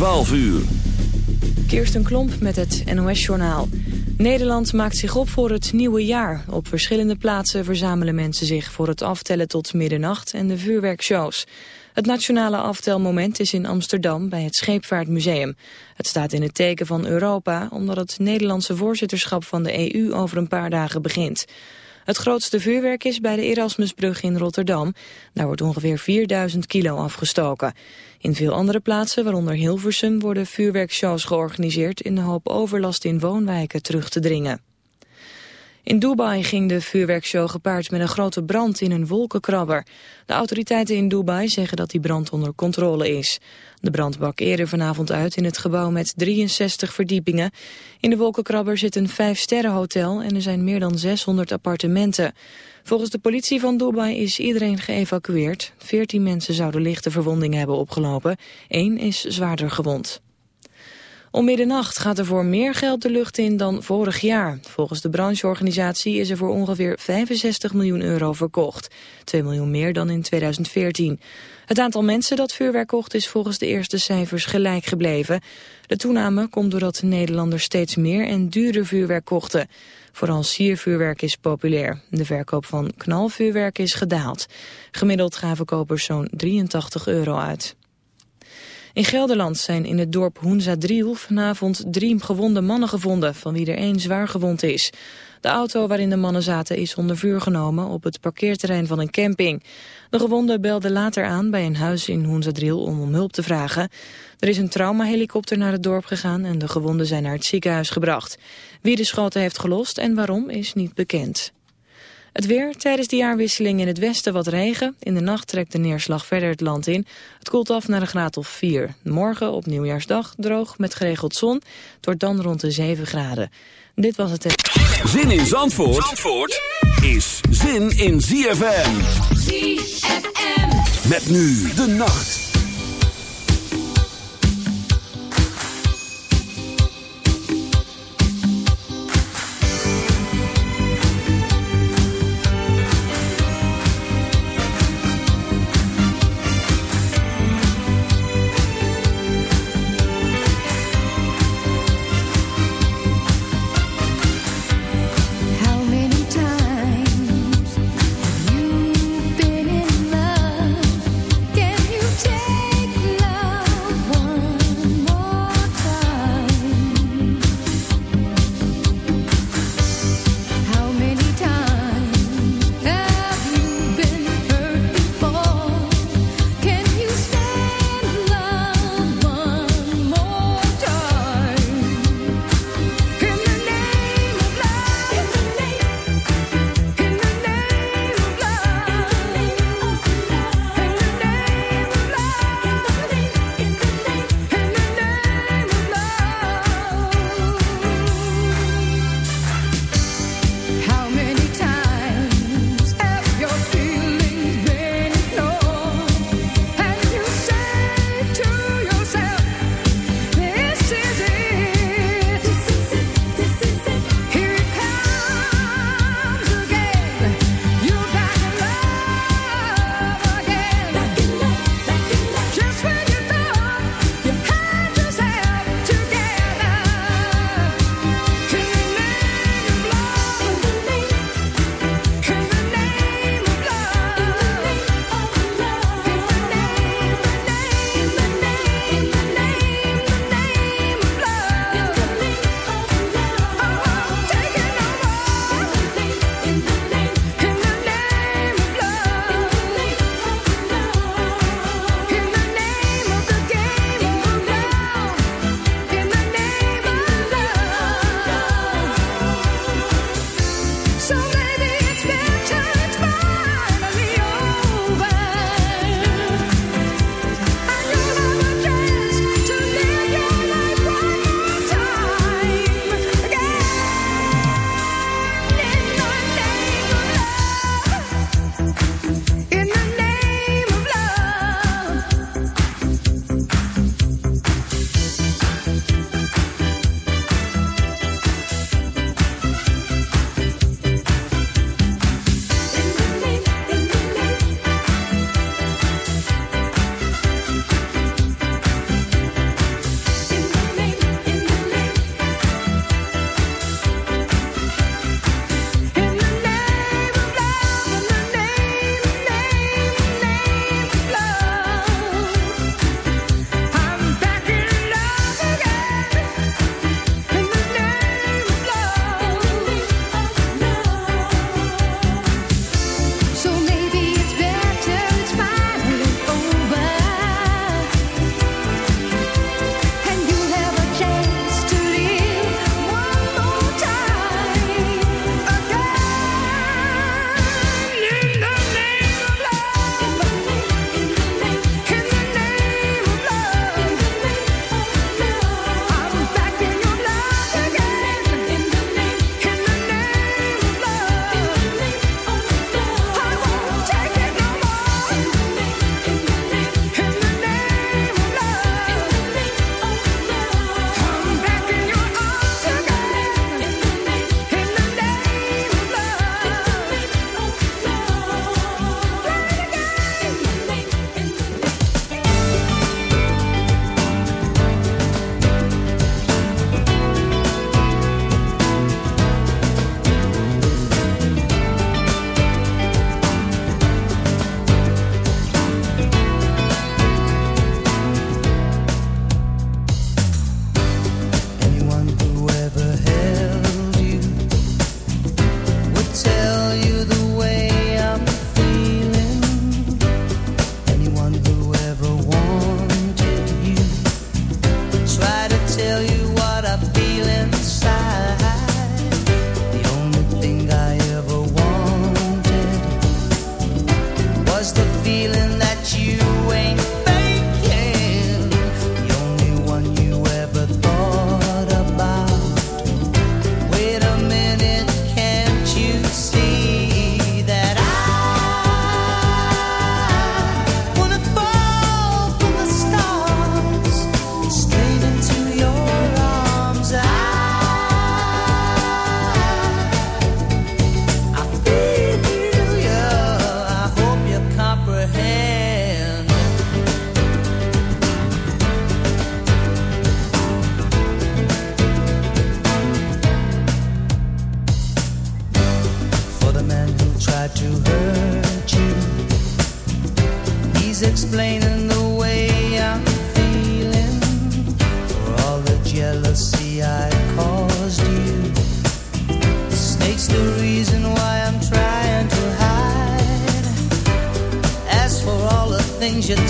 12 uur. Kirsten Klomp met het NOS-journaal. Nederland maakt zich op voor het nieuwe jaar. Op verschillende plaatsen verzamelen mensen zich voor het aftellen tot middernacht en de vuurwerkshows. Het nationale aftelmoment is in Amsterdam bij het Scheepvaartmuseum. Het staat in het teken van Europa omdat het Nederlandse voorzitterschap van de EU over een paar dagen begint. Het grootste vuurwerk is bij de Erasmusbrug in Rotterdam. Daar wordt ongeveer 4000 kilo afgestoken. In veel andere plaatsen, waaronder Hilversum, worden vuurwerkshows georganiseerd... in de hoop overlast in woonwijken terug te dringen. In Dubai ging de vuurwerkshow gepaard met een grote brand in een wolkenkrabber. De autoriteiten in Dubai zeggen dat die brand onder controle is. De brand brak eerder vanavond uit in het gebouw met 63 verdiepingen. In de wolkenkrabber zit een vijfsterrenhotel en er zijn meer dan 600 appartementen. Volgens de politie van Dubai is iedereen geëvacueerd. 14 mensen zouden lichte verwondingen hebben opgelopen. Eén is zwaarder gewond. Om middernacht gaat er voor meer geld de lucht in dan vorig jaar. Volgens de brancheorganisatie is er voor ongeveer 65 miljoen euro verkocht. 2 miljoen meer dan in 2014. Het aantal mensen dat vuurwerk kocht is volgens de eerste cijfers gelijk gebleven. De toename komt doordat Nederlanders steeds meer en duurder vuurwerk kochten. Vooral siervuurwerk is populair. De verkoop van knalvuurwerk is gedaald. Gemiddeld gaven kopers zo'n 83 euro uit. In Gelderland zijn in het dorp Hoenza-Driel vanavond drie gewonde mannen gevonden, van wie er één zwaar gewond is. De auto waarin de mannen zaten is onder vuur genomen op het parkeerterrein van een camping. De gewonden belden later aan bij een huis in Hoenza-Driel om om hulp te vragen. Er is een traumahelikopter naar het dorp gegaan en de gewonden zijn naar het ziekenhuis gebracht. Wie de schoten heeft gelost en waarom is niet bekend. Het weer, tijdens de jaarwisseling in het westen wat regen. In de nacht trekt de neerslag verder het land in. Het koelt af naar een graad of 4. Morgen op nieuwjaarsdag droog met geregeld zon. Het wordt dan rond de 7 graden. Dit was het... Zin in Zandvoort, Zandvoort is zin in ZFM. ZFM. Met nu de nacht.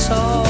saw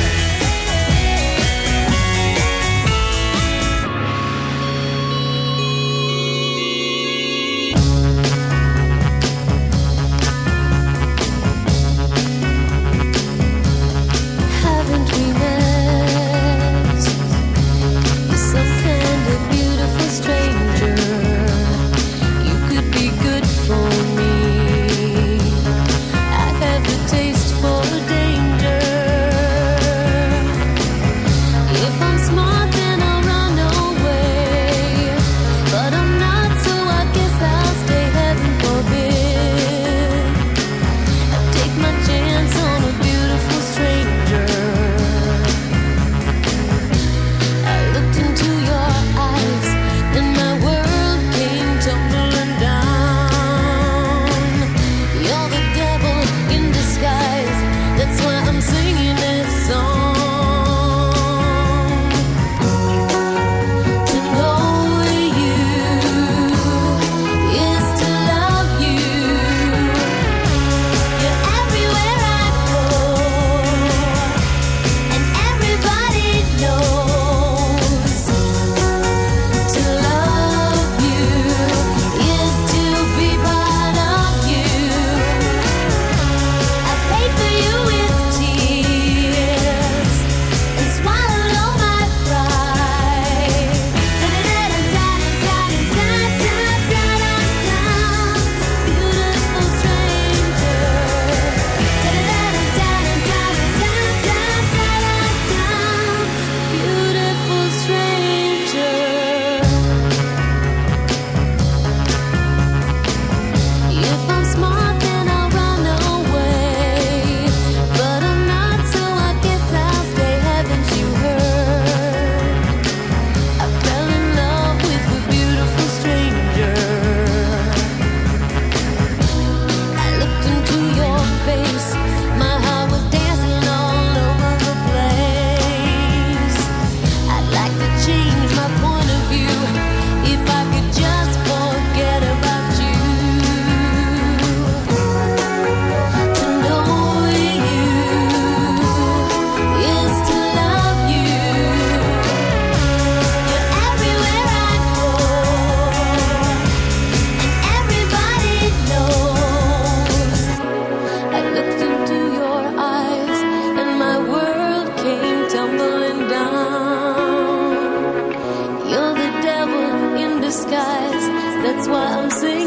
That's why I'm singing.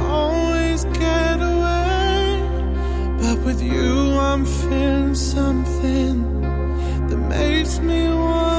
always get away. But with you, I'm feeling something that makes me want.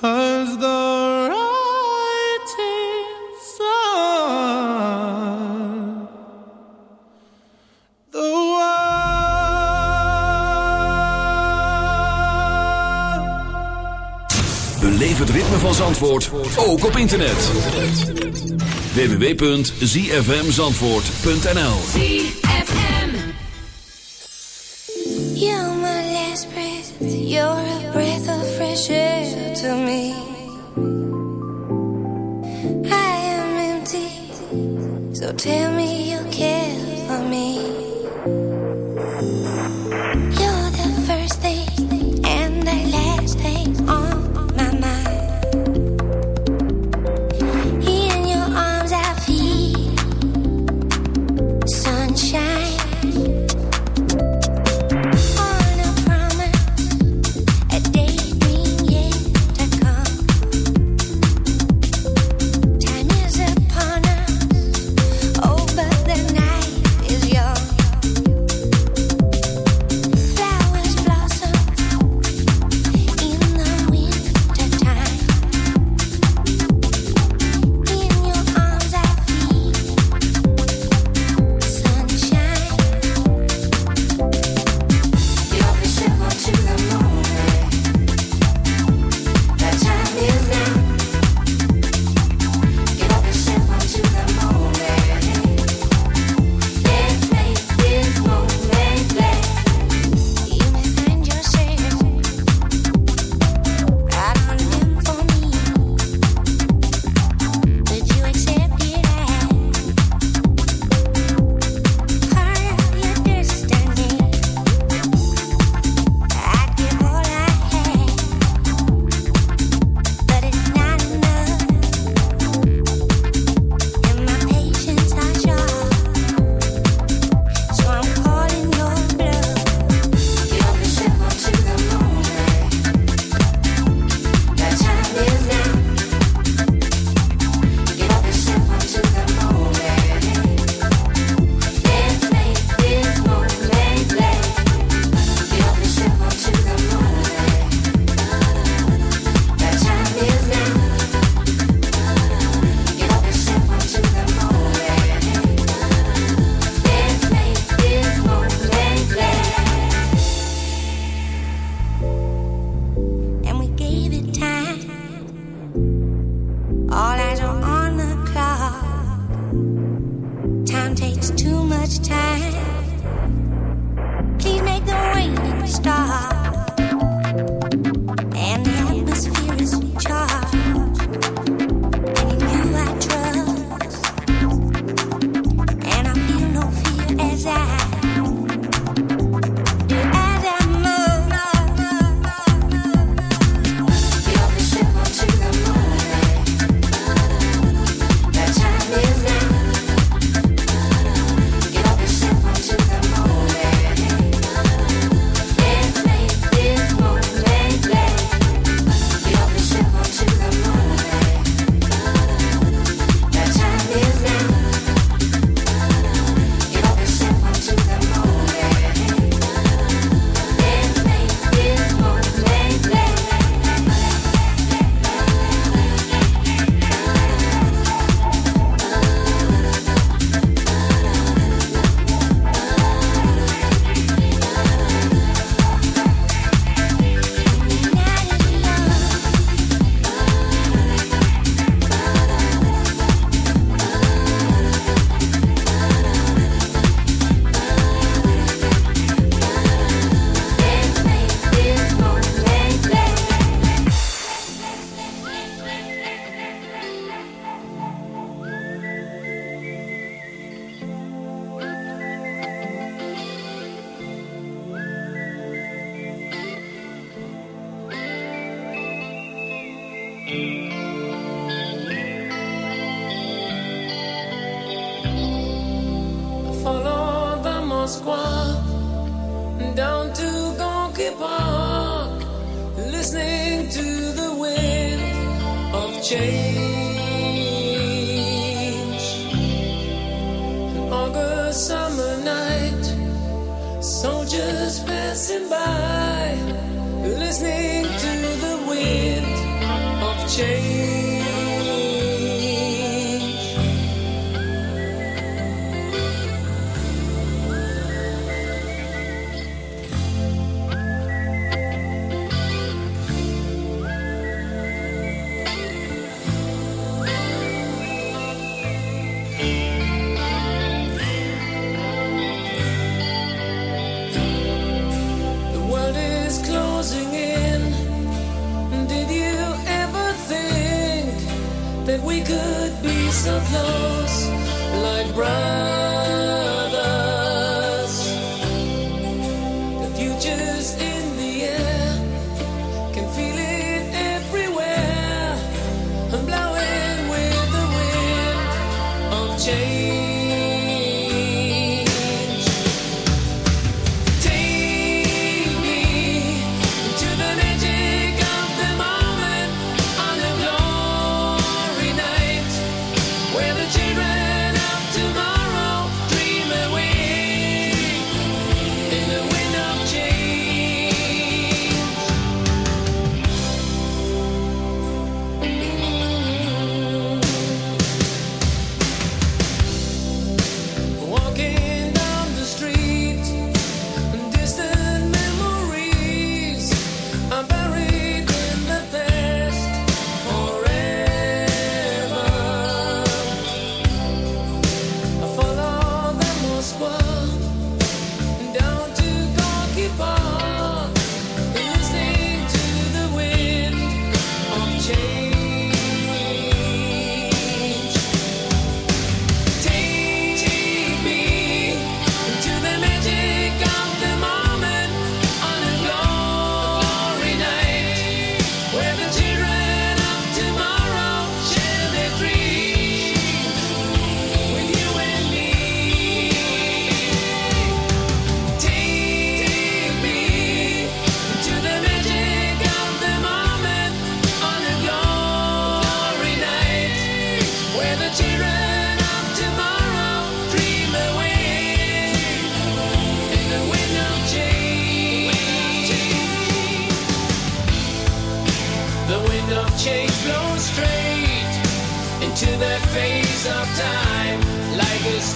We the het ritme van zandvoort ook op internet. Www.cfmzandvoort.nl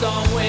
always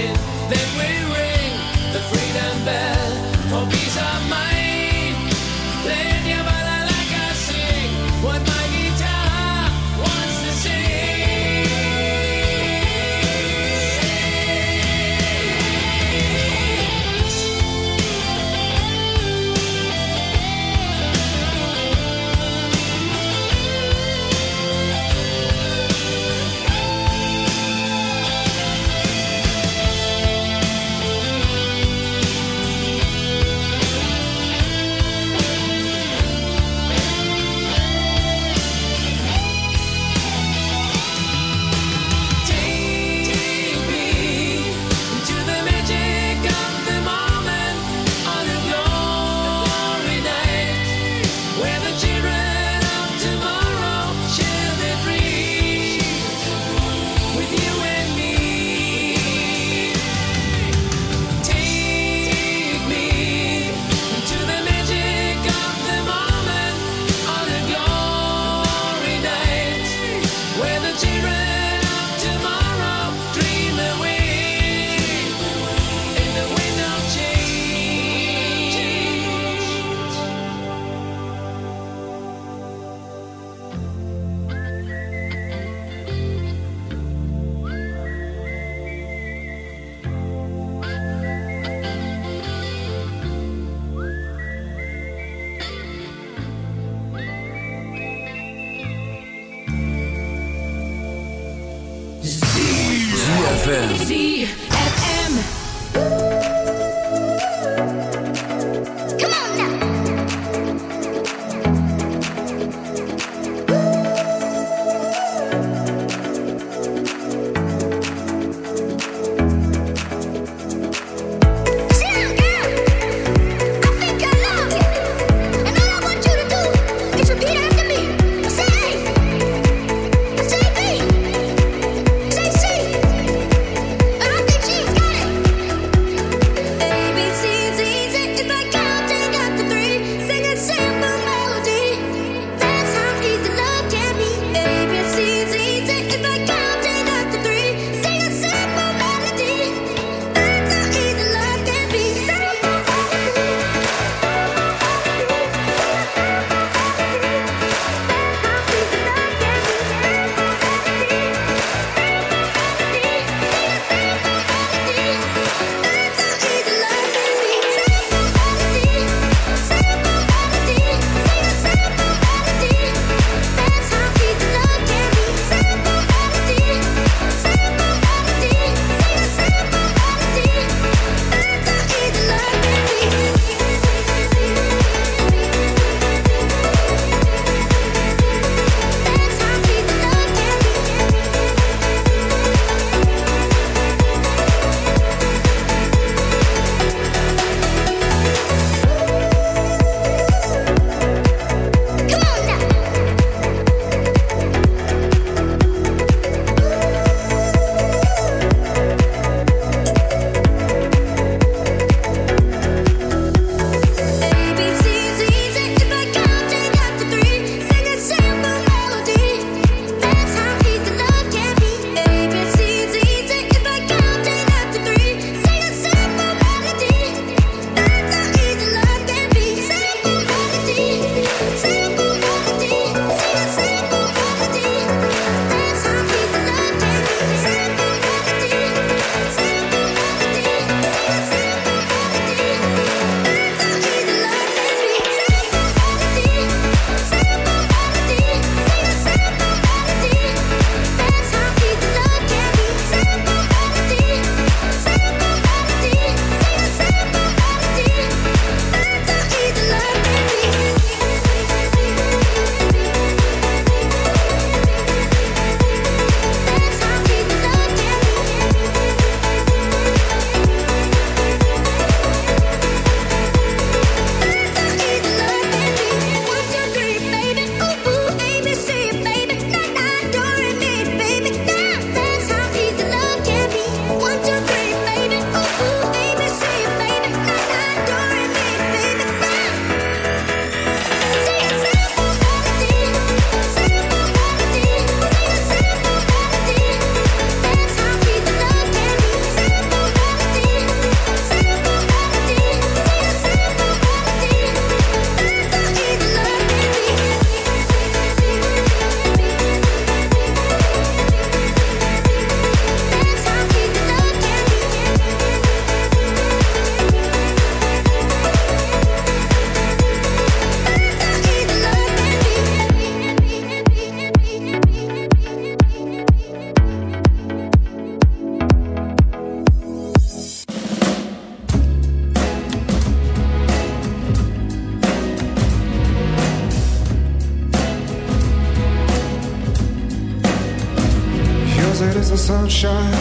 the sunshine,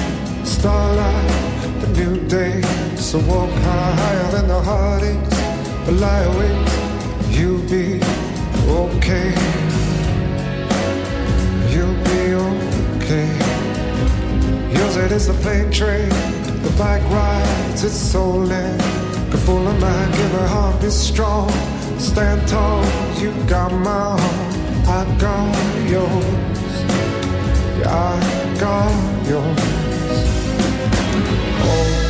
starlight, the new day. So walk higher than the heartaches, but lie awake, you'll be okay. You'll be okay. Yours it is the plane train, the bike rides, it's so lame. Get full of mind, give her heart, be strong. Stand tall, you got my heart, I got yours. I got yours. Oh,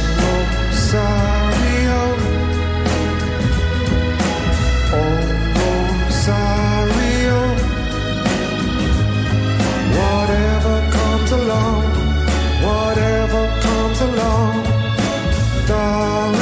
Whatever comes along, whatever comes along, darling.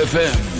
ZFM.